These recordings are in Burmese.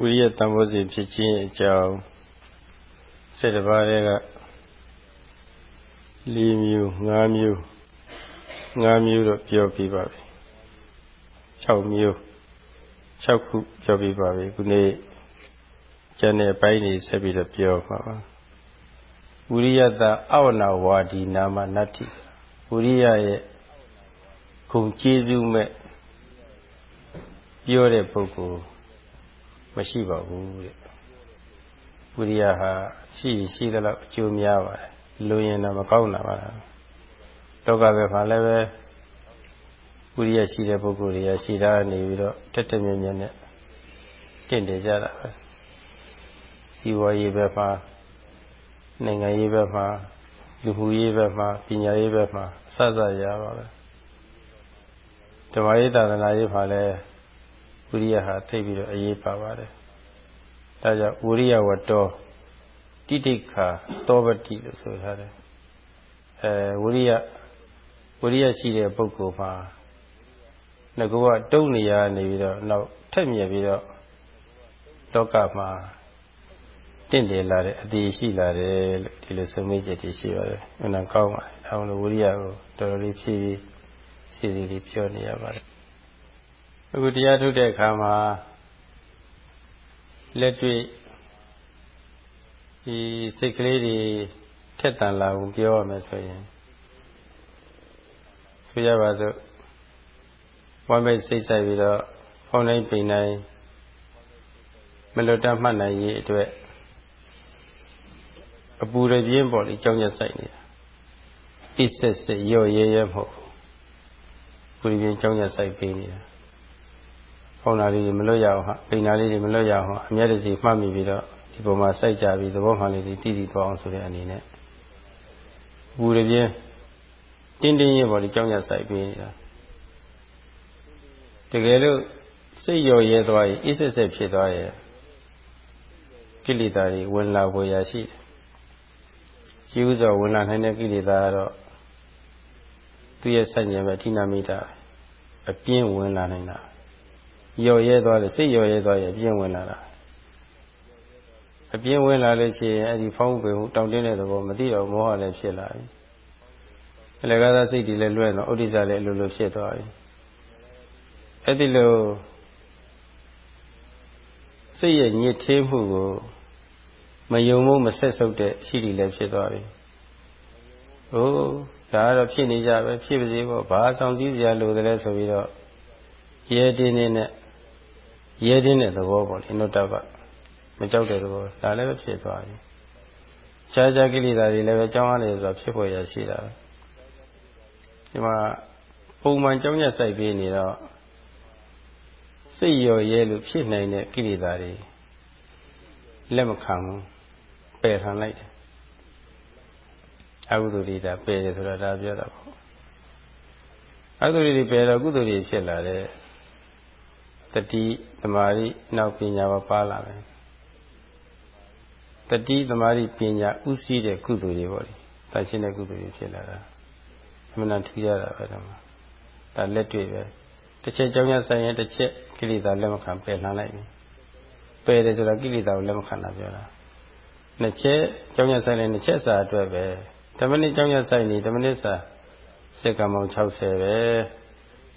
ဝိရိယတန်ဖိုးစီဖြစ်ခြင်းအကြောင်းစေတပါးတွေက၄မျိုး၅မျိုး၅မျိုးတော့ပြောပြပါပြီ6မျိုး6ခုပြောပြပါပြီခုနေ့ကျန်တဲ့အပိုင်းတွေဆက်ပြီးတော့ပြောပါပါဝိရိယတအဝနာဝါဒီနာမနတ္တိဝိရိယရဲ့ဂုံကျေးဇူးမဲ့ပြောတဲ့ပုဂ္ဂိုလ် မရှိပါဘူးတဲ့ဝိရိယဟာရှိရှိသလောက်အကျိုးများပါတယ်လူရင်တော့မကောင်းတာပါလားလောကဘက်မှာလည်းပဲဝိရိယရှိတဲ့ပုဂ္ဂိုလ်တွေကရှိတာနေပြီးတော့တက်တက်မြတ်မြတ်နဲ့တင့်တယ်ကြတာပဲစီဝါရေးဘက်မှာနိုင်ငံရေးဘက်မှာလူမှုရေးဘက်မှာပညာရေးဘက်မှာအစစရပါပဲဓမ္မရေးသာသနာရေးမှာလည်း ဝိရိယဟာသိပြီးတော့အရေးပါပါတယ်ဒါကြောင့်ဝိရိယဝတ္တောတိတိခာသောပတိလို့ဆိုထားတယ်အဲဝိရိယဝိရိယရှိတဲ့ပုဂ္ဂိုလ်မှာငကောကတုံးနေရနေပြီးတော့နောက်ထက်မြက်ပြီးတော့လောကမှာတင့်တယ်လာတဲ့အတီးရှိလာတယ်လို့ဒီလိုဆုံးမိချက်တွေရှိပါတယ်။အနံကောင်းပါတယ်။အဲလိုဝိရိယကိုတော်တော်လေးဖြည်းဖြည်းစီစီလေးပြောနေရပါတယ်။ အခုတရားထုတ်တဲ့အခါမှာလက်တွေ့ဒီစိတ်ကလေးတွေထက်တန်လာအောင်ပြောရမယ်ဆိုရင်ဆိုရပါစို့ဝမ်းမိတ်စိတ်ဆိုင်ပြီးတော့ဖုန်းတိုင်းပိန်တိုင်းမလွတ်တတ်မှတ်နိုင်ရေးအတွက်အပူရပြင်းပေါ်လေကြောင်းရဆိုင်နေတာဣဆက်စစ်ရော့ရဲရဲမဟုတ်ပူရပြင်းကြောင်းရဆိုင်ပေးနေတာ ဖုန်းသားလေးတွေမလွတ်ရအောင်ဟာပိန်သားလေးတွေမလွတ်ရအောင်အမြဲတစေမှတ်မိပြီးတော့ဒီပုံမှာစိုက်ကြပြီးသဘောမှန်လေးတွေတည်တည်သွားအောင်ဆိုတဲ့အနေနဲ့ပူရပြင်းတင်းတင်းရဲ့ပေါ်လေကြောင်းရဆိုင်ပေးနေတာတကယ်လို့စိတ်ရောရဲသွားရင်အစ်ဆက်ဆက်ဖြစ်သွားရင်ကိလေသာတွေဝင်လာပေါ်ရရှိတယ်။ရှိဥစွာဝင်လာနိုင်တဲ့ကိလေသာကတော့သူရဲ့ဆန့်ကျင်ဘက်ဌိနမိတာအပြင်းဝင်လာနိုင်တာ။ ရောရဲသွားတယ်စိတ်ရောရဲသွားရင်အပြင်းဝင်လာတာ။အပြင်းဝင်လာလို့ရှိရင်အဲ့ဒီဖောင်းပင်ဟုတောင်းတင်းတဲ့သဘောမသိတော့မောဟလည်းဖြစ်လာပြီ။အလကားသားစိတ်တွေလည်းလွဲ့တော့ဥဒိစ္စလည်းအလိုလိုဖြစ်သွားပြီ။အဲ့ဒီလိုစိတ်ရဲ့ညစ်သေးမှုကိုမယုံမို့မဆက်ဆုပ်တဲ့ရှိတီလည်းဖြစ်သွားပြီ။ဟိုးဒါကတော့ဖြစ်နေကြပဲဖြစ်ပါစေပေါ့ဘာဆောင်စည်းစရာလိုတယ်လဲဆိုပြီးတော့ရဲတင်းနေနဲ့ ရဲတင်းတဲ့သဘောပေါ့လေနုတ္တပမကြောက်တဲ့သဘောဒါလည်းပဲဖြစ်သွားပြီ။ရှားရှားကိလေသာတွေလည်းပဲကြောင်းအားလေဆိုတာဖြစ်ပေါ်ရရှိတာပဲ။ဒီမှာပုံမှန်ကြောင်းရဆိုင်ပြီးနေတော့စိတ်ရော်ရဲလို့ဖြစ်နိုင်တဲ့ကိလေသာတွေလက်မခံဘူးပယ်ခံလိုက်တယ်အကုသိုလ်တွေဒါပယ်တယ်ဆိုတာဒါပြောတာပေါ့အကုသိုလ်တွေပယ်တော့ကုသိုလ်တွေဖြစ်လာတဲ့ တတိသမာဓိနောက်ပညာပါပါလာတယ်တတိသမာဓိပညာဥစည်းတဲ့ကုသိုလ်တွေပေါ့လေတန်ရှင်းတဲ့ကုသိုလ်တွေဖြစ်လာတာအမှန်တန်ထူးရတာပဲတော့ဒါလက်တွေ့ပဲတစ်ချက်ကြောင်းရဆိုင်ရင်တစ်ချက်ကိလေသာလက်မခံပယ်လှမ်းလိုက်ပြီပယ်တယ်ဆိုတာကိလေသာကိုလက်မခံတာပြောတာနှစ်ချက်ကြောင်းရဆိုင်ရင်နှစ်ချက်စာအတွက်ပဲဓမ္မနစ်ကြောင်းရဆိုင်နေဓမ္မနစ်စာစက္ကမောင်60ပဲ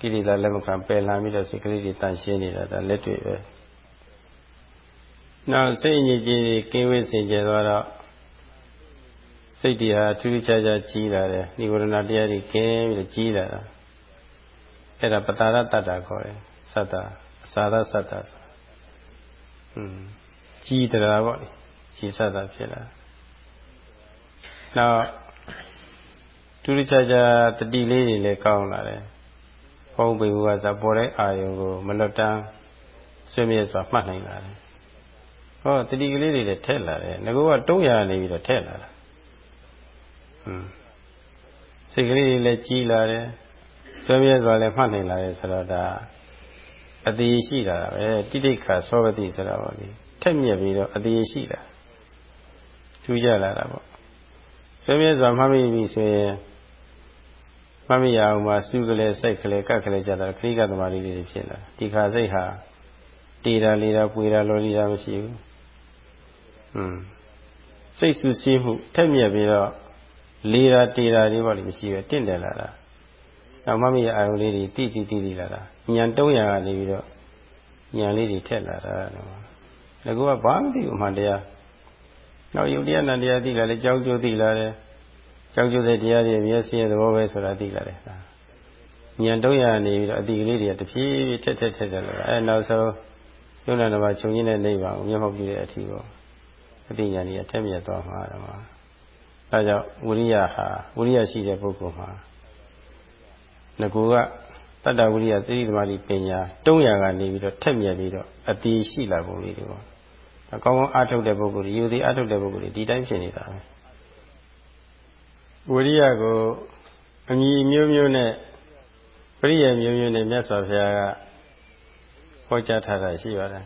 ကိလေသာလက်မခံပယ်လှမ်းပြီးတော့စိတ်ကလေးတွေတန်ရှင်းနေတာဒါလက်တွေ့ပဲနောက်စိတ်ညစ်ကြေးကင်းဝေးစင်ကြယ်သွားတော့စိတ်တွေဟာထူးထူးခြားခြားကြီးလာတယ်និဝရဏတရားတွေကင်းပြီးတော့ကြီးလာတာအဲ့ဒါပတာရတ္တတာခေါ်တယ်သတ္တအစာရသတ္တอืมကြီးတရားပေါ့လေကြီးသတ္တဖြစ်လာနောက်တူတူချာချာတတိလေးတွေလည်းကောင်းလာတယ် ဘုံပေဘူးကစပေါ်တဲ့အာယုံကိုမလွတ်တမ်းဆွေးမြေ့စွာမှတ်နိုင်လာတယ်ဟောတတိကလေးတွေလည်းထက်လာတယ်ငကောကတုံးရနေပြီးတော့ထက်လာတာอืมစိတ်ကလေးတွေလည်းကြီးလာတယ်ဆွေးမြဲစွာလည်းမှတ်နိုင်လာတယ်ဆိုတော့ဒါအတိရှိတာပဲတိတိခါသောပတိဆိုတာပေါ့လေထက်မြက်ပြီးတော့အတိရှိတာထူးကြလာတာပေါ့ဆွေးမြဲစွာမှတ်မိပြီဆိုရင် မှတ်မိရအောင်မှာစုကလေးစိတ်ကလေးကတ်ကလေးကြတာခရိကသမารီတွေဖြစ်လာဒီခါစိတ်ဟာ တေတာလေတာပွေတာလော်လီတာမရှိဘူးอืมစိတ်ဆူဆီးမှုထက်မြက်ပြီးတော့လေတာတေတာတွေပေါ့လေမရှိပဲတင့်တယ်လာတာနောက်မှမရအာယုလေးတွေတိတိတိတိလာတာညံ300ကနေပြီးတော့ညံလေးတွေထက်လာတာတော့ငါကဘာမှမသိဘူးမှတရားနောက်ယုတ်တရားနဲ့တရားသိလာတယ်ကြောက်ကြိုးသိလာတယ် ကြောက်ကြိုးတဲ့တရားတွေမျက်စိရဲ့သဘောပဲဆိုတာသိလာတယ်ညံ300နေပြီးတော့အတိကလေးတွေကတဖြည်းဖြည်းထက်ထက်ထက်ထက်လာအဲနောက်ဆုံးယုံနာတစ်ပါးခြုံရင်းတဲ့နိဗ္ဗာန်ကိုမျက်မှောက်ပြုတဲ့အထီပေါ့အတိညာဏ်ကြီးအထက်မြတ်သွားမှာတော့ဒါကြောင့်ဝိရိယဟာဝိရိယရှိတဲ့ပုဂ္ဂိုလ်မှာငကူကတတ္တဝိရိယသတိသမာဓိပညာတုံးရကနေပြီးတော့ထက်မြက်ပြီးတော့အတိရှိလာပုံလေးတွေပေါ့အကောင်းကောင်းအားထုတ်တဲ့ပုဂ္ဂိုလ်တွေယူသည်အားထုတ်တဲ့ပုဂ္ဂိုလ်တွေဒီတိုင်းဖြစ်နေတာပဲ ဝိရိယကိုအမည်မျိုးမျိုးနဲ့ပရိယေမျိုးမျိုးနဲ့မြတ်စွာဘုရားကဟောကြားထားတာရှိပါတယ်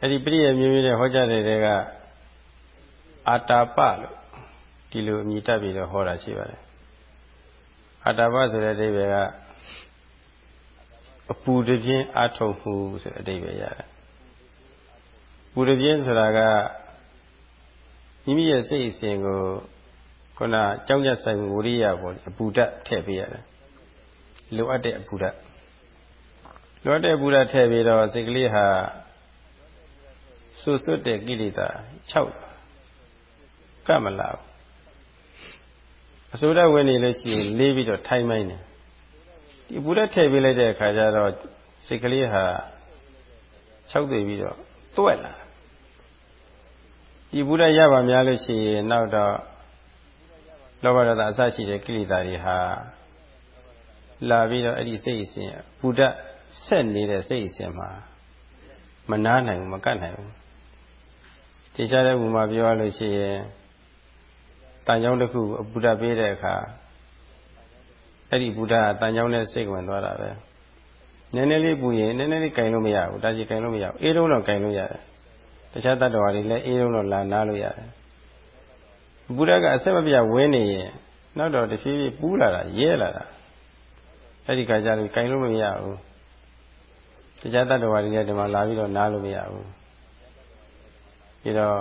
အဲ့ဒီပရိယေမျိုးမျိုးနဲ့ဟောကြားတဲ့တွေကအာတာပလို့ဒီလိုအမည်တက်ပြီးတော့ဟောတာရှိပါတယ်အာတာပဆိုတဲ့အဓိပ္ပာယ်ကအပူတပြင်းအာထုံမှုဆိုတဲ့အဓိပ္ပာယ်ရတယ်ပူတပြင်းဆိုတာကမိမိရဲ့စိတ်အစဉ်ကို ခုနကြောင်းကြဆိုင်ဝိရိယပေါ့အပူဓာတ်ထည့်ပေးရတယ်လိုအပ်တဲ့အပူဓာတ်လိုအပ်တဲ့အပူဓာတ်ထည့်ပြီးတော့စိတ်ကလေးဟာဆူဆွတ်တဲ့ကိလေသာ6ကမလာဘူးအစိုးရဝင်နေလို့ရှိရင်လေးပြီးတော့ထိုင်းမိုင်းတယ်ဒီပူဓာတ်ထည့်ပေးလိုက်တဲ့အခါကျတော့စိတ်ကလေးဟာ6သိပြီးတော့တွက်လာဒီဘုရားရပါများလို့ရှိရင်နောက်တော့ လောဘဒေါသအစရှိတဲ့ကိလေသာတွေဟာလာပြီးတော့အဲ့ဒီစိတ်အစဉ်ဘုဒ္ဓဆက်နေတဲ့စိတ်အစဉ်မှာမနာနိုင်ဘူးမကတ်နိုင်ဘူးတခြားတဲ့ဘုမှာပြောရလို့ရှိရင်တန်ကြောင်းတစ်ခုဘုဒ္ဓပေးတဲ့အခါအဲ့ဒီဘုဒ္ဓကတန်ကြောင်းနဲ့စိတ်ဝင်သွားတာပဲနည်းနည်းလေးပူရင်နည်းနည်းလေးကင်လို့မရဘူးဒါကြီးကင်လို့မရဘူးအေးလုံးတော့ကင်လို့ရတယ်တခြားတတ္တဝါတွေလည်းအေးလုံးတော့လာနားလို့ရတယ် ဘုရားကအဆက်မပြဝင်းနေရင်နောက်တော့တဖြည်းဖြည်းပူးလာတာရဲလာတာအဲ့ဒီခါကျတော့ကင်လို့မရဘူးတခြားတတ္တဝါတွေလည်းဒီမှာလာပြီးတော့နားလို့မရဘူးဒီတော့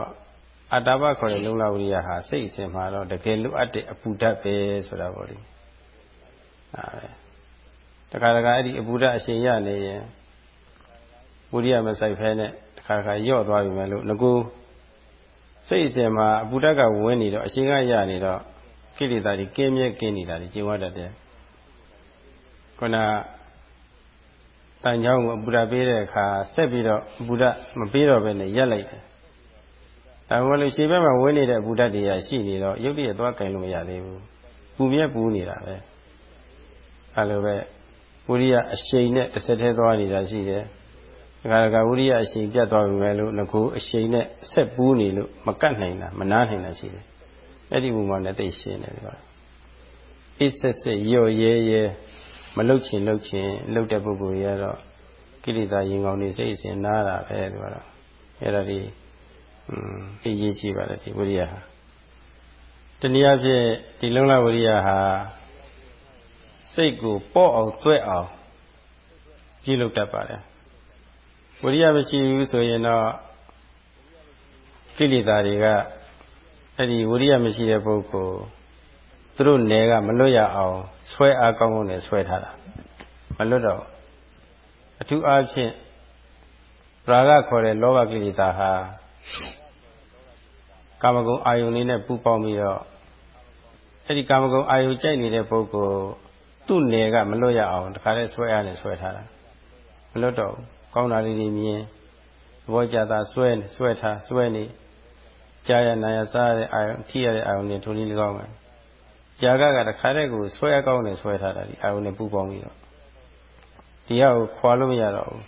အတ္တပခေါ်တဲ့လုံလဝိရိယဟာစိတ်အစဉ်မှာတော့တကယ်လိုအပ်တဲ့အပူဓာတ်ပဲဆိုတာပေါ့လေဟာပဲတခါတခါအဲ့ဒီအပူဓာတ်အရှင်ရနေရင်ဝိရိယမဆိုင်ဖဲနဲ့တခါတခါညော့သွားပြီမဲ့လို့ငကူ စိတ်အစဉ်မှာအပူဓာတ်ကဝင်နေတော့အရှင်ကရနေတော့ကိလေသာတွေကင်းမြဲကင်းနေတာတွေကျင်ဝတ်တတ်တယ်ခုနတန်ချောင်းကိုအပူဓာတ်ပေးတဲ့အခါဆက်ပြီးတော့အပူဓာတ်မပေးတော့ဘဲနဲ့ရက်လိုက်တယ်ဒါမှမဟုတ်ရှေ့ဘက်မှာဝင်နေတဲ့အပူဓာတ်တွေကရှိနေတော့ရုပ်တရက်သွားကင်လို့မရသေးဘူးပူမြဲပူနေတာပဲအဲလိုပဲဝိရိယအရှိန်နဲ့တစ်ဆက်တည်းသွားနေတာရှိတယ်။ ဒါကကဝိရိယအရှိန်ပြတ်သွားပြီမဲ့လို့ငကိုအရှိန်နဲ့ဆက်ပူးနေလို့မကတ်နိုင်တာမနားနိုင်တာရှိတယ်။အဲ့ဒီဘုံမှာလည်းသိရှင်းတယ်ပြောတာ။အိဆက်ဆက်ရော့ရဲရဲမလုတ်ချင်လုတ်ချင်လုတ်တဲ့ပုဂ္ဂိုလ်ကြီးကတော့ကိလေသာရင်ကောင်းနေစိတ်အစဉ်နားတာပဲပြောတာ။အဲ့ဒါဒီอืมအရေးကြီးပါတယ်ဒီဝိရိယဟာ။တနည်းအားဖြင့်ဒီလုံလဝိရိယဟာစိတ်ကိုပေါ့အောင်တွဲအောင်ပြုလုပ်တတ်ပါတယ် ဝိရိယမရှိဘူးဆိုရင်တော့ကိလေသာတွေကအဲ့ဒီဝိရိယမရှိတဲ့ပုဂ္ဂိုလ်သူတို့နယ်ကမလွတ်ရအောင်ဆွဲအားကောင်းကောင်းနဲ့ဆွဲထားတာမလွတ်တော့အထူးအားဖြင့်ရာဂခေါ်တဲ့လောဘကိလေသာဟာကာမဂုဏ်အာယုန်လေးနဲ့ပူပေါင်းပြီးတော့အဲ့ဒီကာမဂုဏ်အာယုန်ကြိုက်နေတဲ့ပုဂ္ဂိုလ်သူ့နယ်ကမလွတ်ရအောင်တခါတည်းဆွဲအားနဲ့ဆွဲထားတာမလွတ်တော့ ကောင်းတာလေးတွေမြင်သဘောကျတာဆွဲဆွဲထားဆွဲနေကြာရနာရစားရတဲ့အာယုံထိရတဲ့အာယုံတွေထိုနည်း၎င်းပဲကြာကကတခါတည်းကိုဆွဲအကောင်းနဲ့ဆွဲထားတာဒီအာယုံနဲ့ပူပေါင်းပြီးတော့ဒီဟာကိုခွာလို့မရတော့ဘူး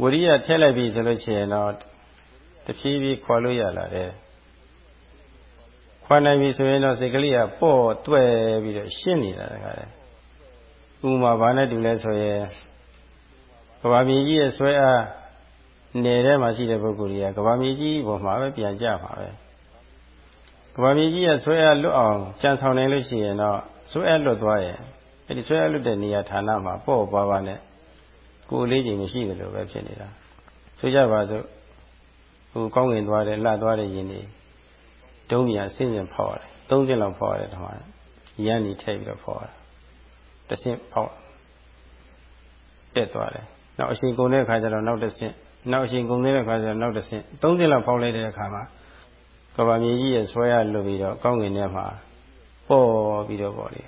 ဝိရိယထည့်လိုက်ပြီဆိုလို့ရှိရင်တော့တဖြည်းဖြည်းခွာလို့ရလာတယ်ခွာနိုင်ပြီဆိုရင်တော့စိတ်ကလေးကပေါ့တွဲပြီးတော့ရှင်းနေတာတခါတည်းဥမာဘာနဲ့တူလဲဆိုရင် ကဘာမြေကြီးရဲ့ဆွဲအားနယ်ထဲမှာရှိတဲ့ပုဂ္ဂိုလ်ကြီးကကဘာမြေကြီးပေါ်မှာပဲပြန်ကြမှာပဲကဘာမြေကြီးရဲ့ဆွဲအားလွတ်အောင်ကြံဆောင်နိုင်လို့ရှိရင်တော့ဆွဲအားလွတ်သွားရင်အဲ့ဒီဆွဲအားလွတ်တဲ့နေရာဌာနမှာပေါ့ပါပါနဲ့ကိုယ်လေးချိန်မရှိတယ်လို့ပဲဖြစ်နေတာဆိုကြပါစို့ဟိုကောင်းငင်သွားတယ်လှသွားတယ်ယင်နေဒုံးမြန်ဆင်းရင်ဖောက်ရတယ်သုံးစင်းလောက်ဖောက်ရတယ်ဓမ္မရန်နေထည့်ပြီးတော့ဖောက်ရတယ်တဆင့်ဖောက်တက်သွားတယ် နောက်အရှင်ကုန်တဲ့အခါကျတော့နောက်တစ်ဆင့်နောက်အရှင်ကုန်တဲ့အခါကျတော့နောက်တစ်ဆင့်သုံးစင်းလောက်ဖောက်လိုက်တဲ့အခါမှာကဘာမြေကြီးရဲ့ဆွဲရလွတ်ပြီးတော့ကောင်းငင်ထဲမှာပေါ်ပြီးတော့ပေါ်လေ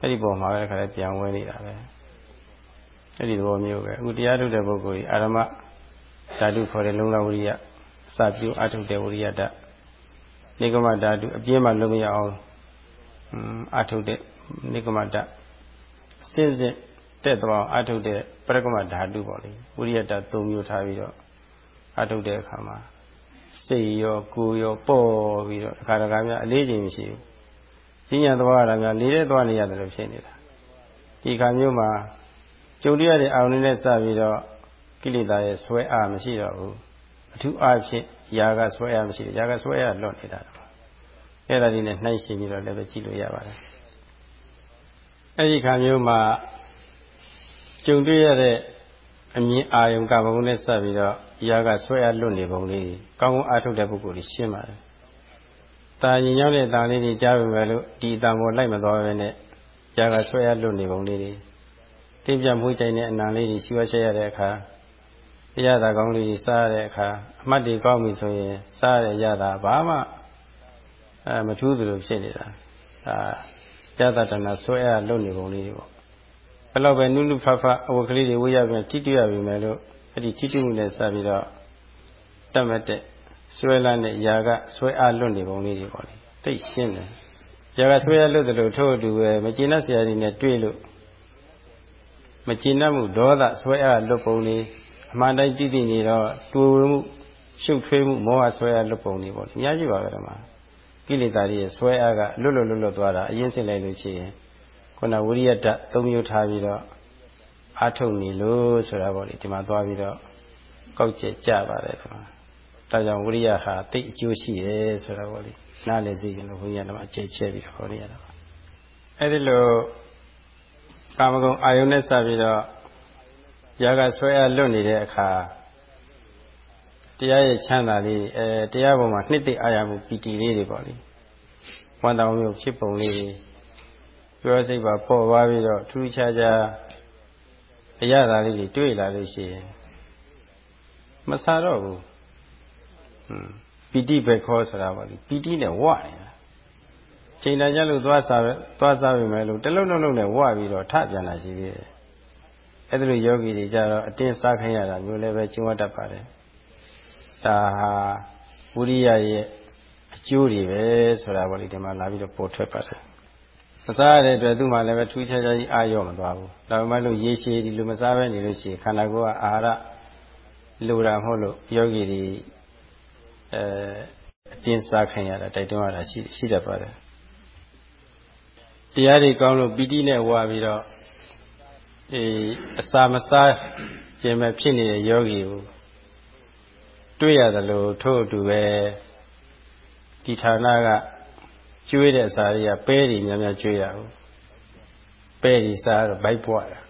အဲ့ဒီပုံမှာပဲခါလဲပြန်ဝဲနေတာပဲအဲ့ဒီသဘောမျိုးပဲအခုတရားထုတ်တဲ့ပုဂ္ဂိုလ်ကြီးအာရမဓာတုခေါ်တဲ့လုံလဝရိယစပြုအထုတ်တဲ့ဝရိယတနိဂမဓာတုအပြင်းမှလုံးမရအောင်အထုတ်တဲ့နိဂမတစဉ်စဉ်တက်သွားအထုတ်တဲ့ပ ရကမဓာတုပေါ့လေဝရိယတ၃မျိုးထားပြီးတော့အထုတ်တဲ့အခါမှာစိတ်ရောကိုယ်ရောပေါ်ပြီးတော့အခါတခါများအလေးချိန်မရှိဘူးဈဉ္ညာသွားရတာများလေးတဲ့သွားနေရတယ်လို့ဖြစ်နေတာဒီခါမျိုးမှာကြုံရတဲ့အာရုံနဲ့စပြီးတော့ကိလေသာရဲ့ဆွဲအားမရှိတော့ဘူးအထူးအားဖြင့်ຢာကဆွဲအားမရှိဘူးຢာကဆွဲအားလွတ်နေတာတော့အဲ့ဒါဒီနဲ့နှိုင်းရှင်ပြီးတော့လည်းပဲကြည့်လို့ရပါတယ်အဲ့ဒီခါမျိုးမှာ ကြုံတွေ့ရတဲ့အမြင်အာယုံကဘုံနဲ့စပြီးတော့ຢာကဆွဲအားလွတ်နေပုံလေးကောင်းကောင်းအားထုတ်တဲ့ပုဂ္ဂိုလ်ကြီးရှင်းပါတယ်တာညီညွတ်တဲ့တာလေးတွေကြားပြီပဲလို့ဒီတံပေါ်လိုက်မသွားပဲနဲ့ຢာကဆွဲအားလွတ်နေပုံလေးတွေတင်းပြမှုကြိုင်တဲ့အနံလေးတွေရှိဝချက်ရတဲ့အခါရတာကောင်းလေးတွေစားရတဲ့အခါအမှတ်တွေကောင်းပြီဆိုရင်စားရရတာဘာမှအဲမထူးသလိုဖြစ်နေတာဒါရတာတဏဆွဲအားလွတ်နေပုံလေးတွေပေါ့ ဘယ်တော့ပဲနုနုဖဖအဝတ်ကလေးတွေဝေးရပြန်တိတိရပြီမယ်လို့အဲ့ဒီတိတိမှုနဲ့စပြီးတော့တတ်မဲ့တဲ့ဆွဲလန်းတဲ့ຢာကဆွဲအားလွတ်နေပုံလေးတွေပေါ့လေသိရှင်းတယ်ຢာကဆွဲအားလွတ်တယ်လို့ထို့အတူပဲမကျေနပ်စရာတွေနဲ့တွေ့လို့မကျေနပ်မှုဒေါသဆွဲအားလွတ်ပုံလေးအမှန်တိုင်းတည်တည်နေတော့တူဝမှုရှုပ်ထွေးမှုမောဟဆွဲအားလွတ်ပုံလေးပေါ့လေအများကြီးပါပဲဒီမှာကိလေသာတွေရဲ့ဆွဲအားကလွတ်လွတ်လွတ်လွတ်သွားတာအရင်စစ်လိုက်လို့ရှိရင် ခုနဝိရိယတသုံးမျိုးထားပြီးတော့အာထုတ်နေလို့ဆိုတာပေါ့လေဒီမှာသွားပြီးတော့ကောက်ကျက်ကြပါတယ်ဒီမှာဒါကြောင့်ဝိရိယဟာတိတ်အကျိုးရှိတယ်ဆိုတာပေါ့လေနားလည်စေရင်လို့ဘုန်းကြီးကတော့အကျဲချဲပြီးတော့ဟောနေရတာပါအဲ့ဒီလိုကာမဂုဏ်အာယုန်နဲ့စပြီးတော့ຢာကဆွဲအားလွတ်နေတဲ့အခါတရားရဲ့ချမ်းသာလေးအဲတရားပေါ်မှာနှစ်သိအာရမှုပီတိလေးတွေပေါ့လေဝန္တာမျိုးဖြစ်ပုံလေးတွေ ပြောစိတ်ပါပေါ်သွားပြီးတော့ထူးခြားခြားအရသာလေးတွေတွေ့လာလို့ရှိရင်မဆာတော့ဘူးပီတိပဲခေါ်ဆိုတာပါလေပီတိနဲ့ဝနေတာချိန်လာကြလို့သွားစားသွားစားပြီမဲ့လို့တလုံးလုံးလုံးနဲ့ဝပြီးတော့ထပြန်လာရှိသေးတယ်အဲ့ဒါလိုယောဂီတွေကြတော့အတင်းစားခိုင်းရတာမျိုးလည်းပဲကျင့်ဝတ်တတ်ပါတယ်ဒါဟာဝိရိယရဲ့အကျိုးတွေပဲဆိုတာပေါ့လေဒီမှာလာပြီးတော့ပေါ်ထွက်ပါတယ် မစားရတဲ့အတွက်သူ့မှာလည်းပဲထူးခြားခြားကြီးအာရော့မသွားဘူးဒါမှမဟုတ်ရေရှည်ဒီလိုမစားဘဲနေလို့ရှိရင်ခန္ဓာကိုယ်ကအာဟာရလိုတာမဟုတ်လို့ယောဂီတွေအဲအတင်းစားခိုင်းရတာတိုက်တွန်းရတာရှိရှိတတ်ပါတယ်တရားတွေကောင်းလို့ပီတိနဲ့ဝါပြီးတော့အေးအစာမစားခြင်းပဲဖြစ်နေတဲ့ယောဂီကိုတွေ့ရတယ်လို့ထို့အတူပဲဒီဌာနက ကျွေးတဲ့အစာတွေကပဲတွေများများကျွေးရဘူးပဲတွေစားတော့ဗိုက်ပွားတာ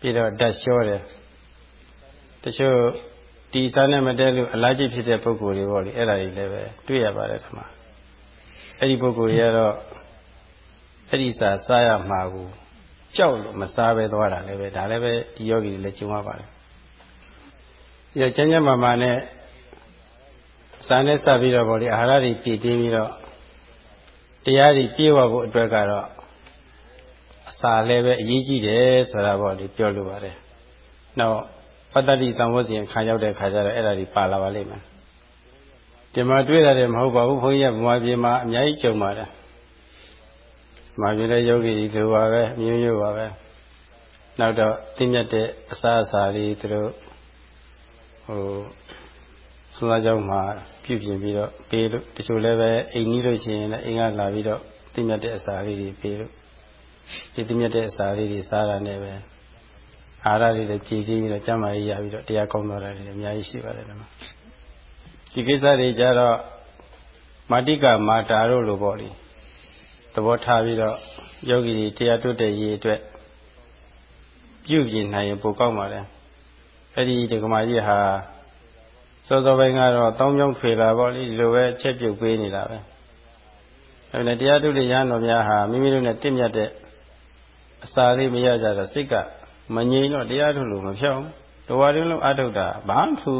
ပြီးတော့ဓာတ်လျှောတယ်တချို့ဒီစားနဲ့မတည့်လို့အလားจิตဖြစ်တဲ့ပုံကိုယ်တွေပေါ့လေအဲ့ဒါတွေလည်းပဲတွေ့ရပါတယ်ဒီမှာအဲ့ဒီပုံကိုယ်တွေကတော့အဲ့ဒီစားစားရမှာကိုကြောက်လို့မစားပဲသွားတာလည်းပဲဒါလည်းပဲဒီယောဂီတွေလည်းကျုံရပါတယ်ဒီချမ်းချမ်းမာမာနဲ့စားနဲ့စပြီးတော့ဗောလေအာဟာရတွေပြည့်တင်းပြီးတော့ တရားတွေပြေဝဖို့အတွက်ကတော့အစာလည်းပဲအရေးကြီးတယ်ဆိုတာဗောလေပြောလိုပါတယ်နောက်ပတ္တတိသံဝတ်စဉ်ခါရောက်တဲ့ခါကျတော့အဲ့ဒါတွေပါလာပါလိမ့်မယ်ဒီမှာတွေ့ရတယ်မဟုတ်ပါဘူးဘုန်းကြီးကဗမာပြည်မှာအများကြီးကြုံပါတယ်မာပြည်တဲ့ယောဂီဒီလိုပါပဲအမျိုးမျိုးပါပဲနောက်တော့သိမြတ်တဲ့အစာအစာလေးသူတို့ဟို စွမ်းအားကြောင့်မှပြုပြင်ပြီးတော့ပေးလို့တချို့လည်းပဲအိမ်ကြီးလို့ရှိရင်လည်းအိမ်ကလာပြီးတော့သိမြတ်တဲ့အစာလေးတွေပေးလို့ဒီသိမြတ်တဲ့အစာလေးတွေစားတာနဲ့ပဲအာဟာရတွေလည်းကြည်ကြည်ပြီးတော့ကျမ်းမာရေးရပြီးတော့တရားကောင်းသွားတာတွေအများကြီးရှိပါတယ်နော်ဒီကိစ္စတွေကြတော့မာတိကမာတာတို့လိုပေါ့လေသဘောထားပြီးတော့ယောဂီတွေတရားတွတ်တဲ့ရေးအတွက်ပပြုပြင်နိုင်ရင်ပိုကောက်ပါလေအဲ့ဒီဒကမာကြီးဟာ စောစောပိုင်းကတော့တောင်းကြောင်းထွေလာပေါ့လေဒီလိုပဲချက်ပြုတ်ပေးနေတာပဲအဲ့ဒါတရားထုတဲ့ရဟန်းတော်များဟာမိမိတို့နဲ့တင့်မြတ်တဲ့အစာလေးမရကြတော့စိတ်ကမငြိမ်တော့တရားထုလို့မဖြောင်းတော်ဝါတွင်လုံးအထုတ်တာဘာမှထူ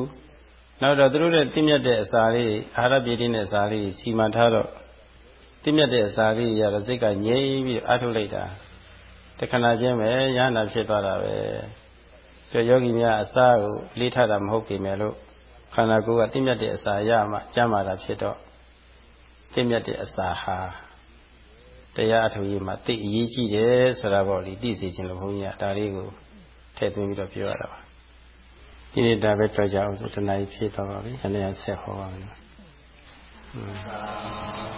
နောက်တော့သူတို့တဲ့တင့်မြတ်တဲ့အစာလေးအာဟာရပြည့်တဲ့အစာလေးစီမံထားတော့တင့်မြတ်တဲ့အစာလေးရတော့စိတ်ကငြိမ်ပြီးအထုတ်လိုက်တာတခဏချင်းပဲရဟန္တာဖြစ်သွားတာပဲကျော်ယောဂီများအစာကိုလေးထားတာမဟုတ်ပေမဲ့လို့ ခန္ဓာကိုယ်ကတင့်မြတ်တဲ့အစာရမှကျမ်းမာတာဖြစ်တော့တင့်မြတ်တဲ့အစာဟာတရားအထုရေးမှာသိအရေးကြီးတယ်ဆိုတာပေါ့လေသိစေခြင်းလို့ဘုန်းကြီးကဒါလေးကိုထည့်သွင်းပြီးတော့ပြောရတာပါဒီနေ့ဒါပဲတွေ့ကြအောင်ဆိုတဏှာကြီးဖြည့်သွားပါပြီ။ခဏရဆက်ဟောပါမယ်။